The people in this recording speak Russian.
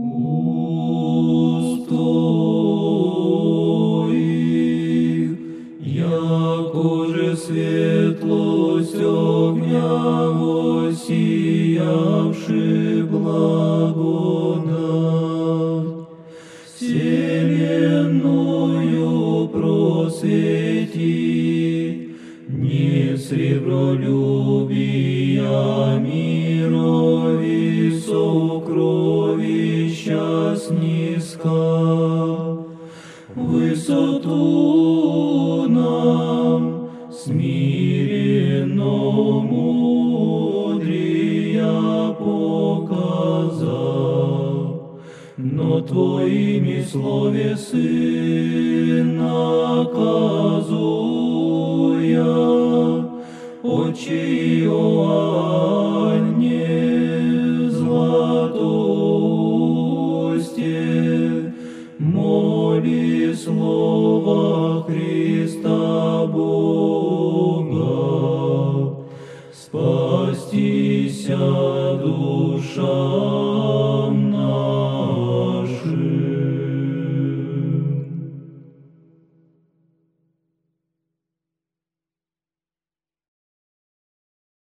уст Твоих, якоже светлость огня воссиявши благодать, вселенную просвети, не сребролюбия мирови сокровища снизка, высоту нам смиренно мудрия показал, но Твоими словесы наказуя, Отче Иоанне златосте, моли слова Христа Бога, спастися душа